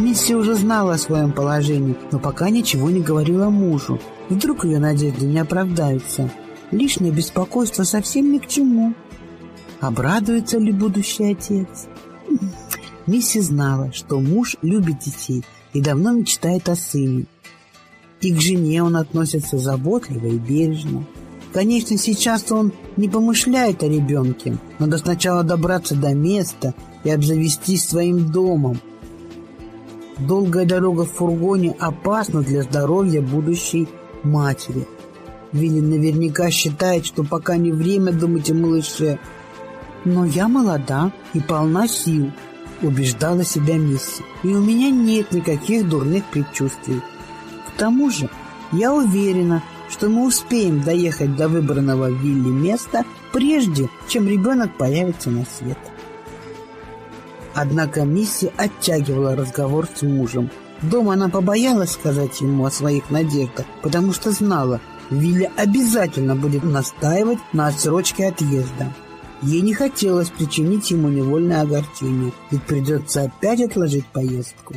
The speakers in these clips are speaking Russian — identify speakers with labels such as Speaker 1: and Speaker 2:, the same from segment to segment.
Speaker 1: Мисси уже знала о своем положении, но пока ничего не говорила мужу. Вдруг ее надежды не оправдаются. Лишнее беспокойство совсем ни к чему. Обрадуется ли будущий отец? Мисси знала, что муж любит детей и давно мечтает о сыне. И к жене он относится заботливо и бережно. Конечно, сейчас он не помышляет о ребенке. Надо сначала добраться до места и обзавестись своим домом. Долгая дорога в фургоне опасна для здоровья будущей матери. Вилли наверняка считает, что пока не время думать о малыше. Но я молода и полна сил, убеждала себя Мисси. И у меня нет никаких дурных предчувствий. К тому же я уверена, что мы успеем доехать до выбранного Вилли места, прежде чем ребенок появится на свет. Однако Мисси оттягивала разговор с мужем. Дома она побоялась сказать ему о своих надеждах, потому что знала, Вилли обязательно будет настаивать на отсрочке отъезда. Ей не хотелось причинить ему невольное огорчение, ведь придется опять отложить поездку.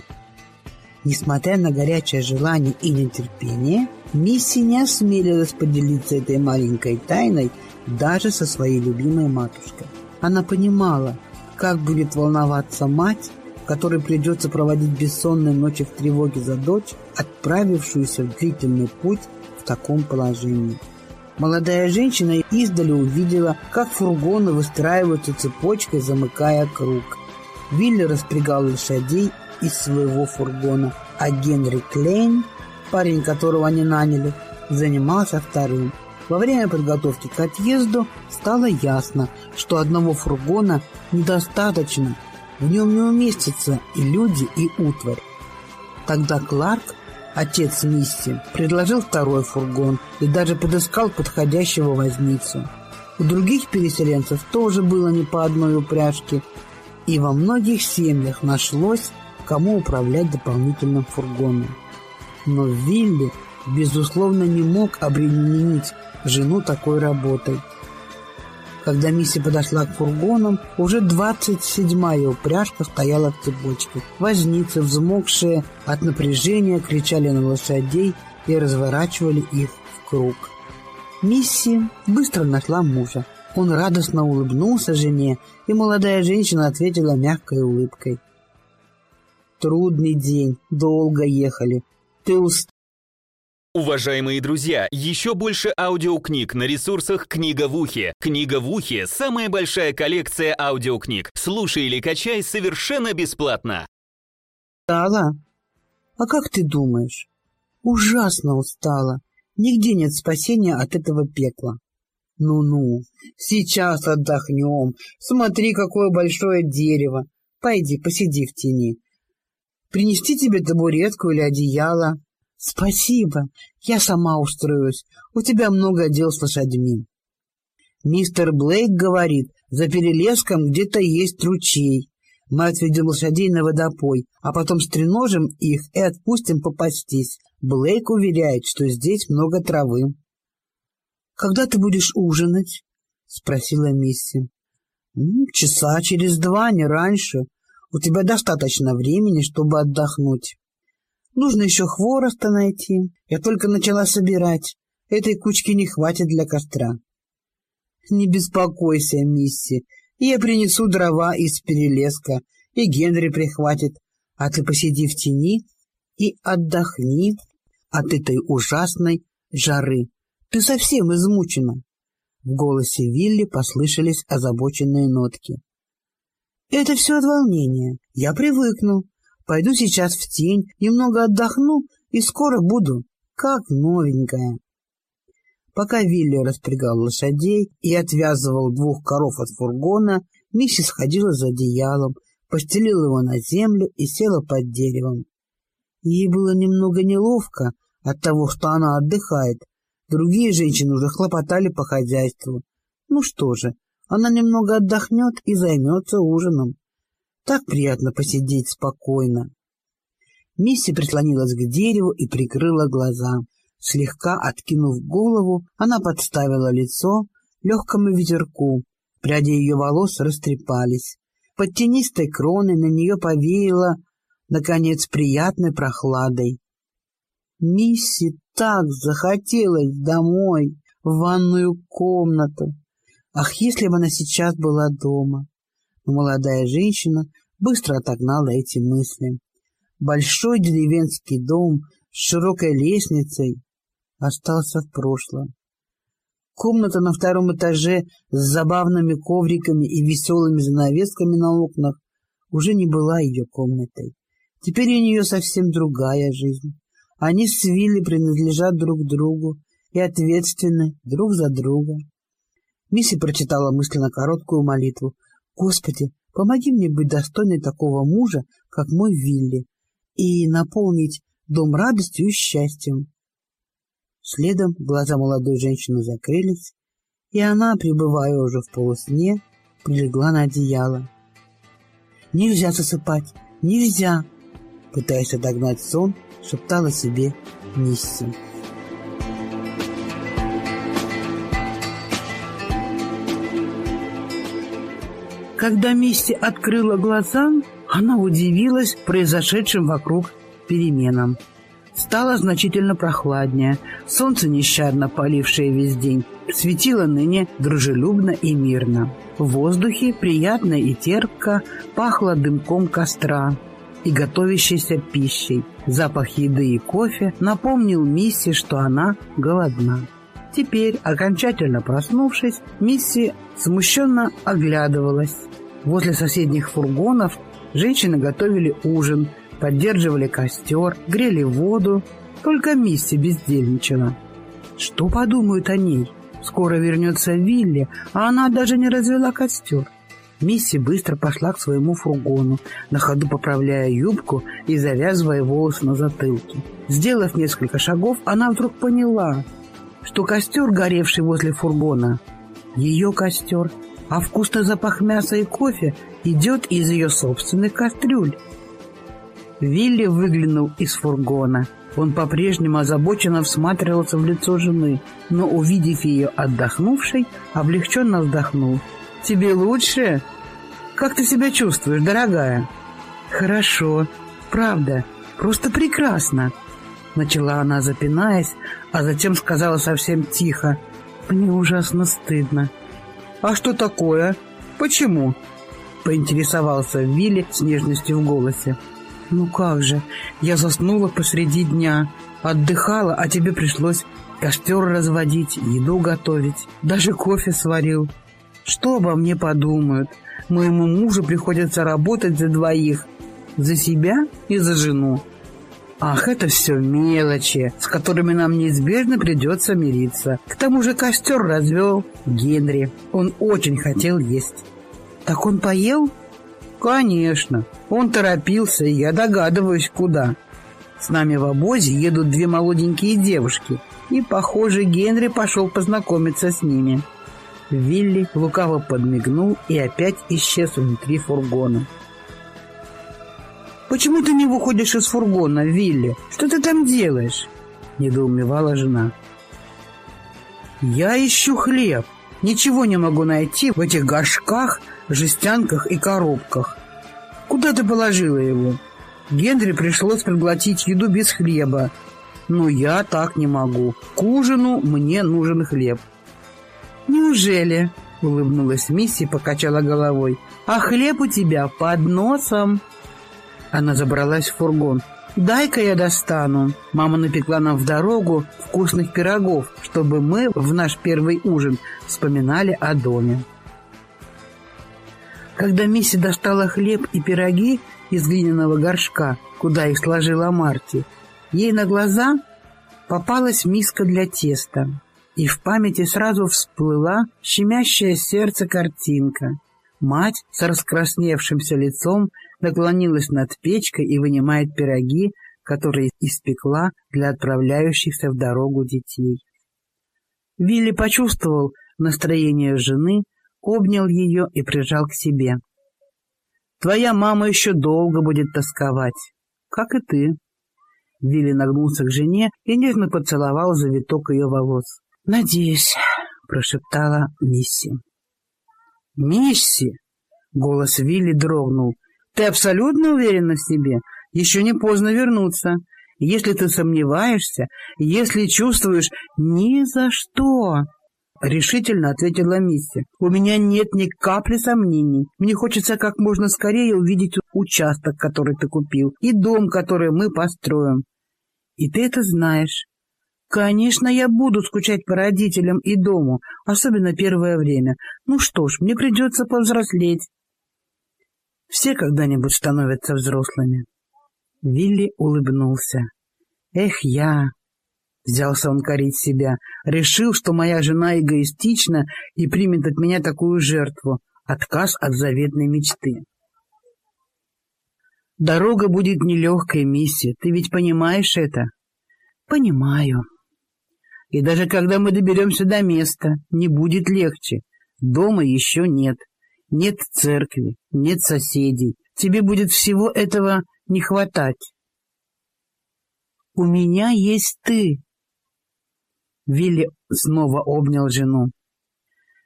Speaker 1: Несмотря на горячее желание и нетерпение, Мисси не осмелилась поделиться этой маленькой тайной даже со своей любимой матушкой. Она понимала, как будет волноваться мать, которой придется проводить бессонные ночи в тревоге за дочь, отправившуюся в длительный путь в таком положении. Молодая женщина издали увидела, как фургоны выстраиваются цепочкой, замыкая круг. Вилли распрягал лошадей из своего фургона, а Генри Клейн, парень, которого они наняли, занимался вторым. Во время подготовки к отъезду стало ясно, что одного фургона недостаточно, в нем не уместятся и люди, и утварь. Тогда Кларк, отец Мисси, предложил второй фургон и даже подыскал подходящего возницу. У других переселенцев тоже было не по одной упряжке, и во многих семьях нашлось, кому управлять дополнительным фургоном. Но Вилли, безусловно, не мог обременить жену такой работой. Когда Мисси подошла к фургонам, уже двадцать седьмая упряжка стояла в цепочке. Возницы, взмокшие от напряжения, кричали на лошадей и разворачивали их в круг. Мисси быстро нашла мужа. Он радостно улыбнулся жене, и молодая женщина ответила мягкой улыбкой. «Трудный день, долго ехали. Ты устал?»
Speaker 2: Уважаемые друзья, еще больше аудиокниг на ресурсах «Книга в ухе». «Книга в ухе» — самая большая коллекция аудиокниг. Слушай или качай совершенно бесплатно.
Speaker 1: Устала? А как ты думаешь? Ужасно устала. Нигде нет спасения от этого пекла. Ну-ну, сейчас отдохнем. Смотри, какое большое дерево. Пойди, посиди в тени. Принести тебе табуретку или одеяло? «Спасибо, я сама устроюсь. У тебя много дел с лошадьми». Мистер Блейк говорит, за перелеском где-то есть ручей. Мы отведем лошадей на водопой, а потом стреножим их и отпустим попастись. Блейк уверяет, что здесь много травы. — Когда ты будешь ужинать? — спросила Мисси. — Часа через два, не раньше. У тебя достаточно времени, чтобы отдохнуть. Нужно еще хвороста найти. Я только начала собирать. Этой кучки не хватит для костра. Не беспокойся, мисси. Я принесу дрова из перелеска, и Генри прихватит. А ты посиди в тени и отдохни от этой ужасной жары. Ты совсем измучена. В голосе Вилли послышались озабоченные нотки. Это все от волнения. Я привыкну. Пойду сейчас в тень, немного отдохну и скоро буду как новенькая. Пока Вилли распрягал лошадей и отвязывал двух коров от фургона, Мисси сходила за одеялом, постелила его на землю и села под деревом. Ей было немного неловко от того, что она отдыхает. Другие женщины уже хлопотали по хозяйству. Ну что же, она немного отдохнет и займется ужином. Так приятно посидеть спокойно. Мисси прислонилась к дереву и прикрыла глаза. Слегка откинув голову, она подставила лицо легкому ветерку. Пряди ее волос растрепались. Под тенистой кроной на нее повеяло наконец, приятной прохладой. Мисси так захотелось домой, в ванную комнату. Ах, если бы она сейчас была дома! Но молодая женщина быстро отогнала эти мысли. Большой деревенский дом с широкой лестницей остался в прошлом. Комната на втором этаже с забавными ковриками и веселыми занавесками на окнах уже не была ее комнатой. Теперь у нее совсем другая жизнь. Они с Вилли принадлежат друг другу и ответственны друг за друга. Мисси прочитала мысленно короткую молитву. «Господи, помоги мне быть достойной такого мужа, как мой Вилли, и наполнить дом радостью и счастьем». Следом глаза молодой женщины закрылись, и она, пребывая уже в полусне, прилегла на одеяло. «Нельзя засыпать! Нельзя!» Пытаясь отогнать сон, шептала себе Мисси. Когда Мисси открыла глаза, она удивилась произошедшим вокруг переменам. Стало значительно прохладнее, солнце, нещадно полившее весь день, светило ныне дружелюбно и мирно. В воздухе приятно и терпко пахло дымком костра и готовящейся пищей. Запах еды и кофе напомнил Мисси, что она голодна. Теперь, окончательно проснувшись, Мисси смущенно оглядывалась. Возле соседних фургонов женщины готовили ужин, поддерживали костер, грели воду. Только Мисси бездельничала. Что подумают о ней? Скоро вернется Вилли, а она даже не развела костер. Мисси быстро пошла к своему фургону, на ходу поправляя юбку и завязывая волосы на затылке. Сделав несколько шагов, она вдруг поняла, что костер, горевший возле фургона, ее костер, а вкусный запах мяса и кофе идет из ее собственных кастрюль. Вилли выглянул из фургона. Он по-прежнему озабоченно всматривался в лицо жены, но, увидев ее отдохнувшей, облегченно вздохнул. «Тебе лучше? Как ты себя чувствуешь, дорогая?» «Хорошо. Правда. Просто прекрасно!» Начала она, запинаясь, а затем сказала совсем тихо. «Мне ужасно стыдно». «А что такое? Почему?» Поинтересовался Вилли с нежностью в голосе. «Ну как же, я заснула посреди дня, отдыхала, а тебе пришлось костер разводить, еду готовить, даже кофе сварил. Что обо мне подумают? Моему мужу приходится работать за двоих, за себя и за жену. Ах, это все мелочи, с которыми нам неизбежно придется мириться. К тому же костер развел Генри. Он очень хотел есть. Так он поел? Конечно. Он торопился, и я догадываюсь, куда. С нами в обозе едут две молоденькие девушки, и, похоже, Генри пошел познакомиться с ними. Вилли лукаво подмигнул и опять исчез внутри фургона. «Почему ты не выходишь из фургона, Вилли? Что ты там делаешь?» — недоумевала жена. «Я ищу хлеб. Ничего не могу найти в этих горшках жестянках и коробках. Куда ты положила его? Генри пришлось проглотить еду без хлеба. Но я так не могу. К ужину мне нужен хлеб. Неужели? Улыбнулась Мисси покачала головой. А хлеб у тебя под носом. Она забралась в фургон. «Дай-ка я достану». Мама напекла нам в дорогу вкусных пирогов, чтобы мы в наш первый ужин вспоминали о доме. Когда Мисси достала хлеб и пироги из глиняного горшка, куда их сложила Марти, ей на глаза попалась миска для теста, и в памяти сразу всплыла щемящее сердце картинка. Мать с раскрасневшимся лицом наклонилась над печкой и вынимает пироги, которые испекла для отправляющихся в дорогу детей. Вилли почувствовал настроение жены обнял ее и прижал к себе. «Твоя мама еще долго будет тосковать, как и ты». Вилли нагнулся к жене и нежно поцеловал завиток ее волос. «Надеюсь», — прошептала Мисси. «Мисси!» — голос Вилли дрогнул. «Ты абсолютно уверена в себе? Еще не поздно вернуться. Если ты сомневаешься, если чувствуешь «ни за что», — решительно ответила Мисси. «У меня нет ни капли сомнений. Мне хочется как можно скорее увидеть участок, который ты купил, и дом, который мы построим. И ты это знаешь. Конечно, я буду скучать по родителям и дому, особенно первое время. Ну что ж, мне придется повзрослеть. Все когда-нибудь становятся взрослыми. Вилли улыбнулся. Эх, я... Взялся он корить себя. Решил, что моя жена эгоистична и примет от меня такую жертву. Отказ от заветной мечты. Дорога будет нелегкой, миссия. Ты ведь понимаешь это? Понимаю. И даже когда мы доберемся до места, не будет легче. Дома еще нет. Нет церкви, нет соседей. Тебе будет всего этого не хватать. «У меня есть ты!» Вилли снова обнял жену.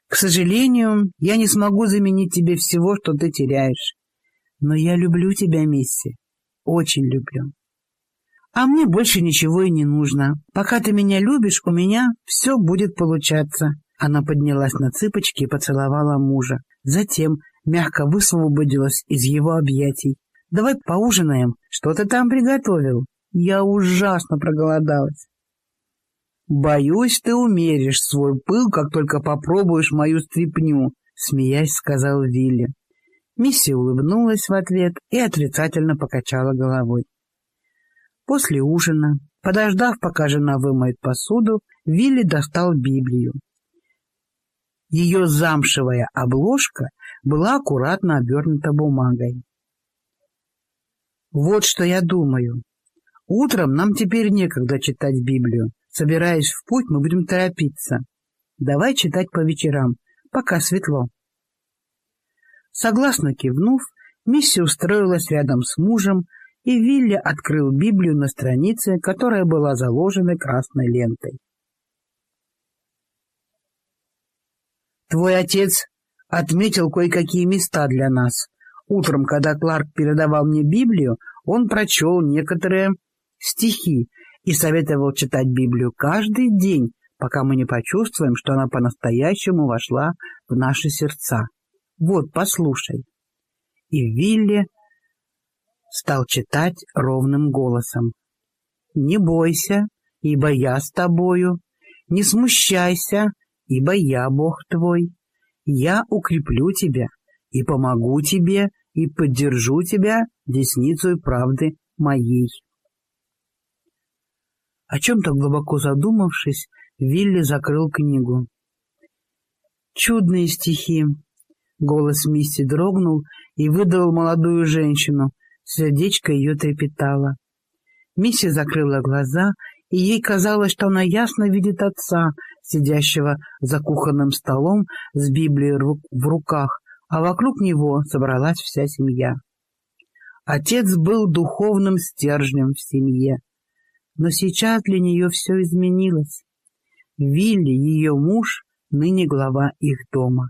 Speaker 1: «К сожалению, я не смогу заменить тебе всего, что ты теряешь. Но я люблю тебя, Мисси, очень люблю. А мне больше ничего и не нужно. Пока ты меня любишь, у меня все будет получаться». Она поднялась на цыпочки и поцеловала мужа. Затем мягко высвободилась из его объятий. «Давай поужинаем. Что ты там приготовил?» Я ужасно проголодалась. «Боюсь, ты умеришь свой пыл, как только попробуешь мою стряпню», — смеясь сказал Вилли. Мисси улыбнулась в ответ и отрицательно покачала головой. После ужина, подождав, пока жена вымоет посуду, Вилли достал Библию. Ее замшевая обложка была аккуратно обернута бумагой. «Вот что я думаю. Утром нам теперь некогда читать Библию. Собираясь в путь, мы будем торопиться. Давай читать по вечерам, пока светло. Согласно кивнув, Мисси устроилась рядом с мужем, и Вилли открыл Библию на странице, которая была заложена красной лентой. «Твой отец отметил кое-какие места для нас. Утром, когда Кларк передавал мне Библию, он прочел некоторые стихи и советовал читать Библию каждый день, пока мы не почувствуем, что она по-настоящему вошла в наши сердца. Вот, послушай. И Вилли стал читать ровным голосом. «Не бойся, ибо я с тобою, не смущайся, ибо я Бог твой. Я укреплю тебя и помогу тебе и поддержу тебя десницей правды моей». О чем-то глубоко задумавшись, Вилли закрыл книгу. «Чудные стихи!» Голос Мисси дрогнул и выдал молодую женщину. Сердечко ее трепетало. Мисси закрыла глаза, и ей казалось, что она ясно видит отца, сидящего за кухонным столом с Библией в руках, а вокруг него собралась вся семья. Отец был духовным стержнем в семье. Но сейчас для нее все изменилось. Вилли, ее муж, ныне глава их дома.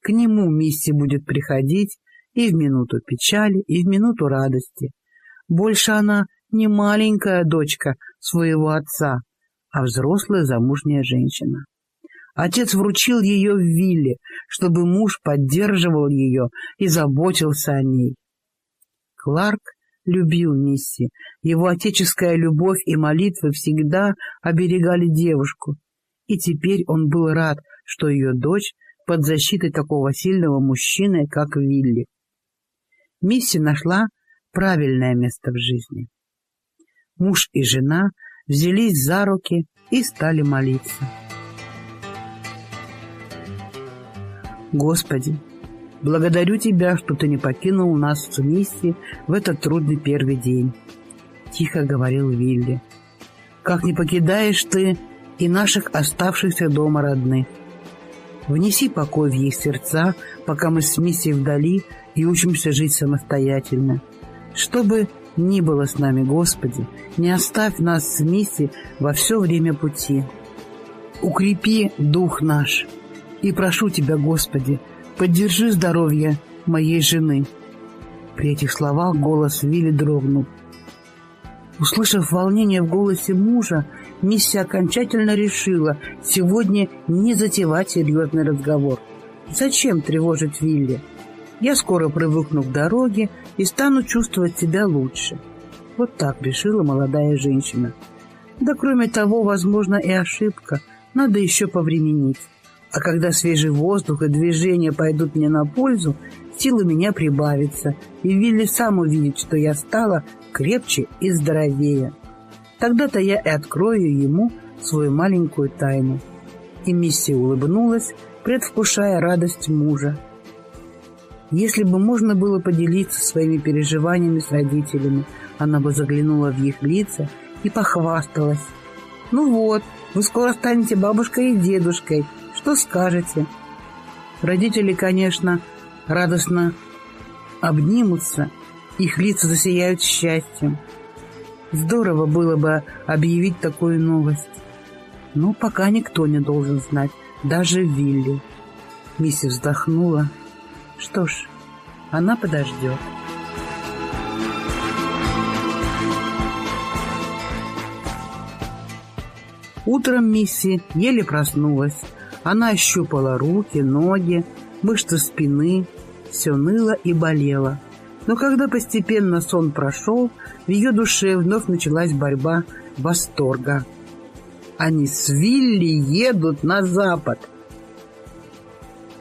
Speaker 1: К нему Мисси будет приходить и в минуту печали, и в минуту радости. Больше она не маленькая дочка своего отца, а взрослая замужняя женщина. Отец вручил ее в Вилле, чтобы муж поддерживал ее и заботился о ней. Кларк любил Мисси. Его отеческая любовь и молитвы всегда оберегали девушку. И теперь он был рад, что ее дочь под защитой такого сильного мужчины, как Вилли. Мисси нашла правильное место в жизни. Муж и жена взялись за руки и стали молиться. Господи, Благодарю Тебя, что Ты не покинул нас в миссии в этот трудный первый день», — тихо говорил Вилли. «Как не покидаешь Ты и наших оставшихся дома родных. Внеси покой в их сердца, пока мы с миссией вдали и учимся жить самостоятельно. Что бы ни было с нами, Господи, не оставь нас с миссией во все время пути. Укрепи дух наш. И прошу Тебя, Господи, Поддержи здоровье моей жены. При этих словах голос Вилли дрогнул. Услышав волнение в голосе мужа, Миссия окончательно решила сегодня не затевать серьезный разговор. Зачем тревожить Вилли? Я скоро привыкну к дороге и стану чувствовать себя лучше. Вот так решила молодая женщина. Да кроме того, возможно и ошибка. Надо еще повременить. А когда свежий воздух и движение пойдут мне на пользу, силы меня прибавится, и Вилли сам увидит, что я стала крепче и здоровее. Тогда-то я и открою ему свою маленькую тайну. И Мисси улыбнулась, предвкушая радость мужа. Если бы можно было поделиться своими переживаниями с родителями, она бы заглянула в их лица и похвасталась. «Ну вот, вы скоро станете бабушкой и дедушкой. Что скажете?» Родители, конечно, радостно обнимутся, их лица засияют счастьем. Здорово было бы объявить такую новость. Но пока никто не должен знать, даже Вилли. Мисси вздохнула. Что ж, она подождет. Утром Мисси еле проснулась. Она ощупала руки, ноги, мышцы спины. Все ныло и болело. Но когда постепенно сон прошел, в ее душе вновь началась борьба восторга. Они с Вилли едут на запад.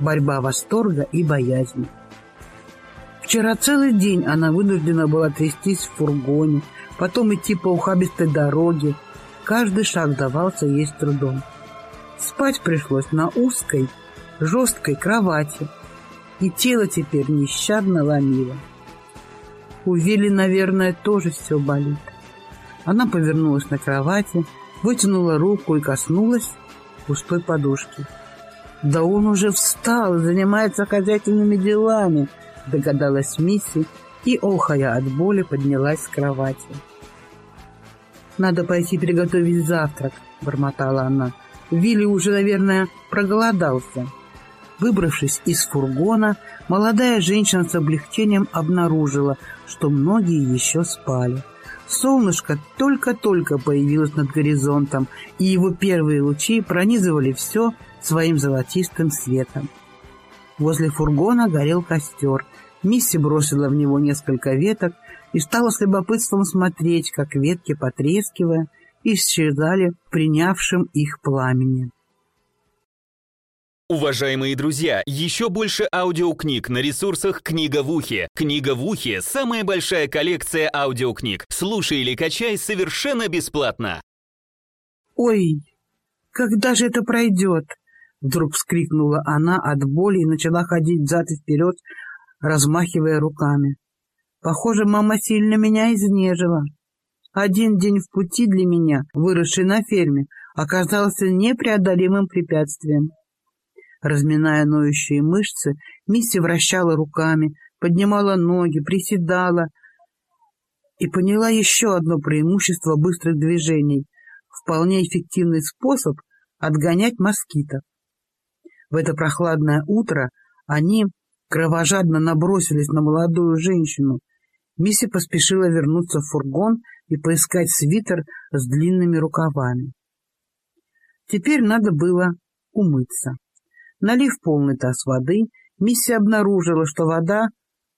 Speaker 1: Борьба восторга и боязни. Вчера целый день она вынуждена была трястись в фургоне, потом идти по ухабистой дороге. Каждый шаг давался ей с трудом. Спать пришлось на узкой, жесткой кровати, и тело теперь нещадно ломило. У Вилли, наверное, тоже все болит. Она повернулась на кровати, вытянула руку и коснулась пустой подушки. «Да он уже встал занимается хозяйственными делами», догадалась Мисси и, охая от боли, поднялась с кровати. «Надо пойти приготовить завтрак», — бормотала она. «Вилли уже, наверное, проголодался». Выбравшись из фургона, молодая женщина с облегчением обнаружила, что многие еще спали. Солнышко только-только появилось над горизонтом, и его первые лучи пронизывали все своим золотистым светом. Возле фургона горел костер. Мисси бросила в него несколько веток и стала с любопытством смотреть, как ветки, потрескивая, исчезали принявшим их пламени.
Speaker 2: Уважаемые друзья, еще больше аудиокниг на ресурсах «Книга в ухе». «Книга в ухе» — самая большая коллекция аудиокниг. Слушай или качай совершенно бесплатно.
Speaker 1: «Ой, когда же это пройдет?» Вдруг вскрикнула она от боли и начала ходить взад и вперед, размахивая руками. Похоже, мама сильно меня изнежила. Один день в пути для меня, выросший на ферме, оказался непреодолимым препятствием. Разминая ноющие мышцы, Мисси вращала руками, поднимала ноги, приседала и поняла еще одно преимущество быстрых движений — вполне эффективный способ отгонять москитов. В это прохладное утро они кровожадно набросились на молодую женщину. Мисси поспешила вернуться в фургон и поискать свитер с длинными рукавами. Теперь надо было умыться. Налив полный таз воды, Мисси обнаружила, что вода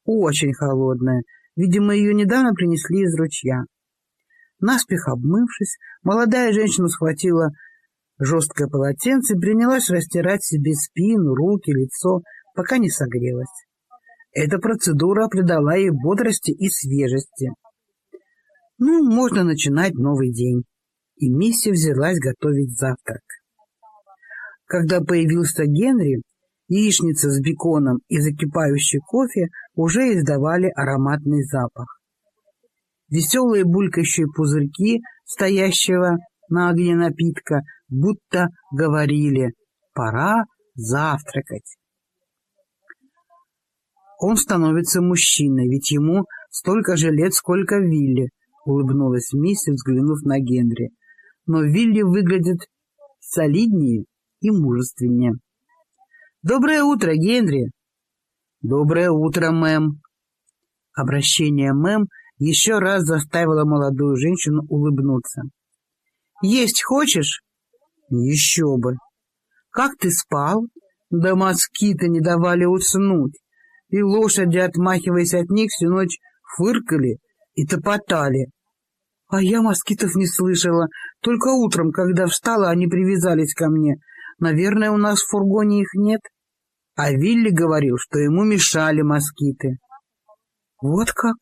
Speaker 1: очень холодная. Видимо, ее недавно принесли из ручья. Наспех обмывшись, молодая женщина схватила жесткое полотенце и принялась растирать себе спину, руки, лицо, пока не согрелась. Эта процедура придала ей бодрости и свежести. Ну, можно начинать новый день. И Мисси взялась готовить завтрак. Когда появился Генри, яичница с беконом и закипающий кофе уже издавали ароматный запах. Веселые булькающие пузырьки стоящего на огне напитка будто говорили «пора завтракать». Он становится мужчиной, ведь ему столько же лет, сколько Вилли, улыбнулась Мисси, взглянув на Генри. Но Вилли выглядит солиднее и мужественнее. «Доброе утро, Генри!» «Доброе утро, мэм!» Обращение мэм еще раз заставило молодую женщину улыбнуться. «Есть хочешь?» «Еще бы!» «Как ты спал?» «Да москиты не давали уснуть, и лошади, отмахиваясь от них, всю ночь фыркали и топотали. А я москитов не слышала, только утром, когда встала, они привязались ко мне. Наверное, у нас в фургоне их нет. А Вилли говорил, что ему мешали москиты. Вот как?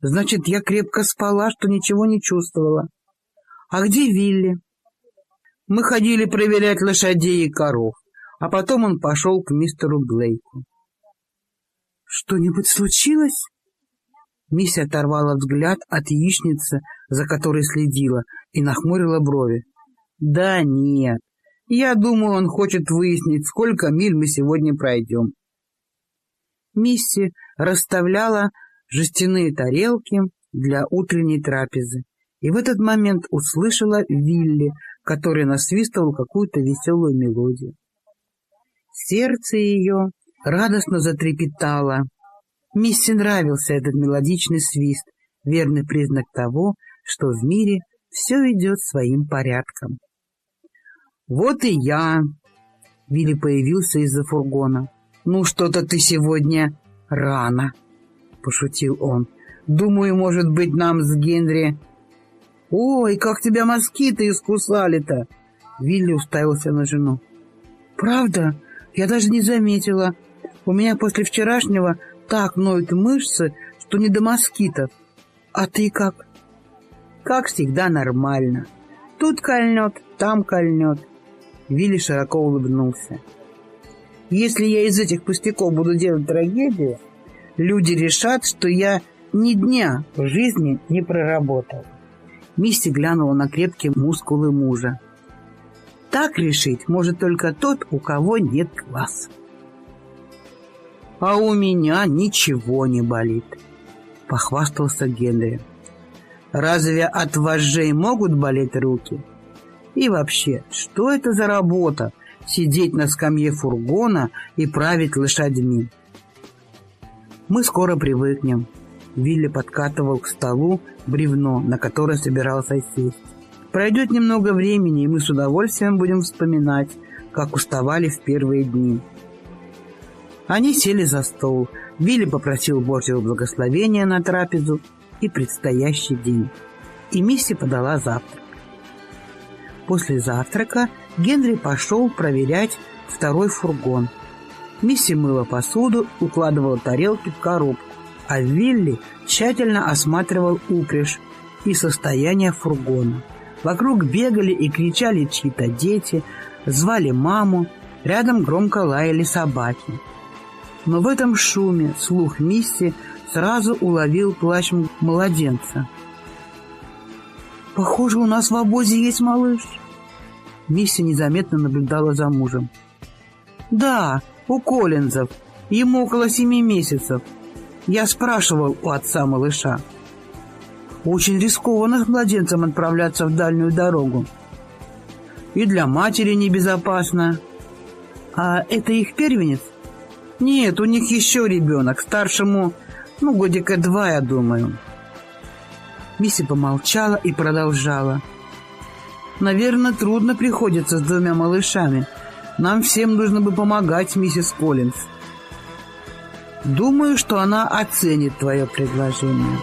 Speaker 1: Значит, я крепко спала, что ничего не чувствовала. А где Вилли? Мы ходили проверять лошадей и коров, а потом он пошел к мистеру Блейку. Что-нибудь случилось? Мисси оторвала взгляд от яичницы, за которой следила, и нахмурила брови. Да нет, я думаю, он хочет выяснить, сколько миль мы сегодня пройдем. Мисси расставляла жестяные тарелки для утренней трапезы и в этот момент услышала Вилли, который насвистывал какую-то веселую мелодию. Сердце ее радостно затрепетало. Мисси нравился этот мелодичный свист, верный признак того, что в мире все идет своим порядком. «Вот и я!» Вилли появился из-за фургона. «Ну, что-то ты сегодня рано!» — пошутил он. «Думаю, может быть, нам с Генри...» «Ой, как тебя москиты искусали-то!» Вилли уставился на жену. «Правда? Я даже не заметила. У меня после вчерашнего так ноют мышцы, что не до москитов. А ты как?» «Как всегда нормально. Тут кольнет, там кольнет. Вилли широко улыбнулся. «Если я из этих пустяков буду делать трагедию, люди решат, что я ни дня в жизни не проработал». Мисси глянула на крепкие мускулы мужа. «Так решить может только тот, у кого нет глаз». «А у меня ничего не болит», — похвастался Генри. «Разве от вожжей могут болеть руки?» И вообще, что это за работа — сидеть на скамье фургона и править лошадьми? Мы скоро привыкнем. Вилли подкатывал к столу бревно, на которое собирался сесть. Пройдет немного времени, и мы с удовольствием будем вспоминать, как уставали в первые дни. Они сели за стол. Вилли попросил Божьего благословения на трапезу и предстоящий день. И Мисси подала завтрак. После завтрака Генри пошел проверять второй фургон. Мисси мыла посуду, укладывала тарелки в коробку, а Вилли тщательно осматривал упряжь и состояние фургона. Вокруг бегали и кричали чьи-то дети, звали маму, рядом громко лаяли собаки. Но в этом шуме слух Мисси сразу уловил плач младенца. «Похоже, у нас в обозе есть малыш». Мисси незаметно наблюдала за мужем. «Да, у Коллинзов. Ему около семи месяцев. Я спрашивал у отца малыша. Очень рискованно с младенцем отправляться в дальнюю дорогу. И для матери небезопасно. А это их первенец? Нет, у них еще ребенок, старшему, ну, годика два, я думаю». Мисси помолчала и продолжала. «Наверное, трудно приходится с двумя малышами. Нам всем нужно бы помогать, миссис Коллинз. Думаю, что она оценит твое предложение».